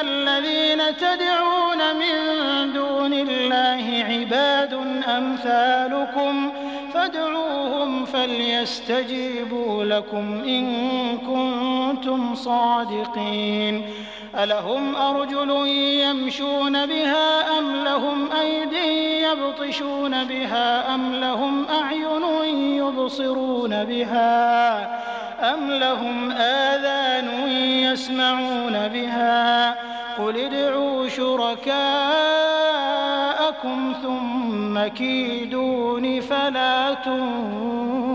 الذين تدعون من دون الله عباد أمثالكم فادعوهم فليستجيبوا لكم إن كنتم صادقين. ألهم أرجل يمشون بها أم لهم أيدي يبطشون بها أم لهم أعين يبصرون بها أم لهم آذان يسمعون بها قل ادعوا شركاءكم ثم كيدون فلا تنظرون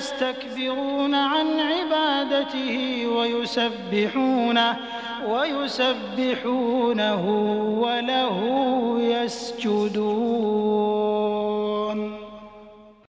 يستكبرون عن عبادته ويسبحونه ويسبحونه وله يسجدون.